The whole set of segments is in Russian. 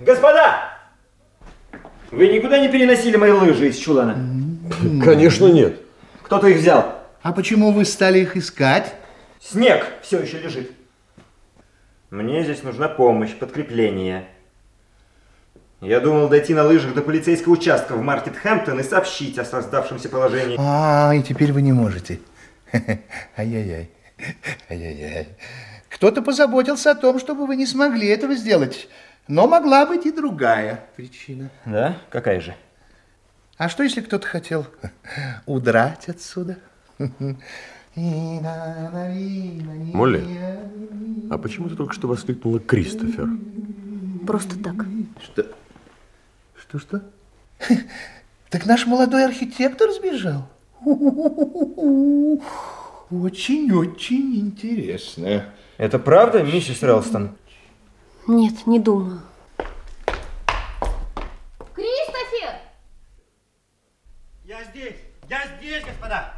Господа! Вы никуда не переносили мои лыжи из чулана? Конечно, нет. Кто-то их взял. А почему вы стали их искать? Снег все еще лежит. Мне здесь нужна помощь, подкрепление. Я думал дойти на лыжах до полицейского участка в Маркет Хэмптон и сообщить о создавшемся положении. А, и теперь вы не можете. Ай-яй-яй. Ай-яй-яй. Кто-то позаботился о том, чтобы вы не смогли этого сделать. Но могла быть и другая причина. Да? Какая же? А что, если кто-то хотел удрать отсюда? Молли, а почему ты только что воскликнула Кристофер? Просто так. Что? Что-что? Так наш молодой архитектор сбежал? Очень-очень интересно. Это правда, миссис Релстон? Нет, не думаю. Кристофер! Я здесь! Я здесь, господа!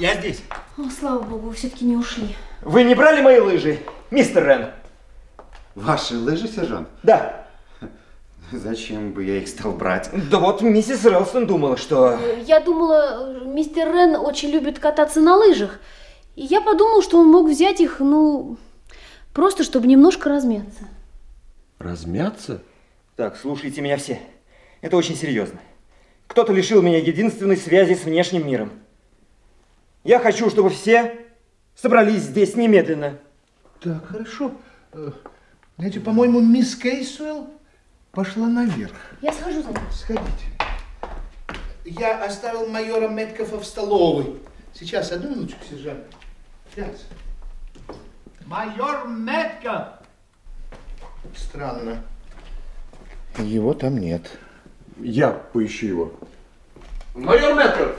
Я здесь! О, слава богу, все-таки не ушли. Вы не брали мои лыжи, мистер Рен? Ваши лыжи, сержант? Да. Зачем бы я их стал брать? Да вот миссис Релстон думала, что... Я думала, мистер Рен очень любит кататься на лыжах. И я подумал, что он мог взять их, ну, просто чтобы немножко размяться. Размяться? Так, слушайте меня все. Это очень серьезно. Кто-то лишил меня единственной связи с внешним миром. Я хочу, чтобы все собрались здесь немедленно. Так, хорошо. Э, Знаете, по-моему, мисс Кейсуэлл пошла наверх. Я схожу за ним. Сходите. Я оставил майора Меткофа в столовой. Сейчас, одну минуточку, сержант. Сейчас. Майор Метков! Странно. Его там нет. Я поищу его. Майор Метков,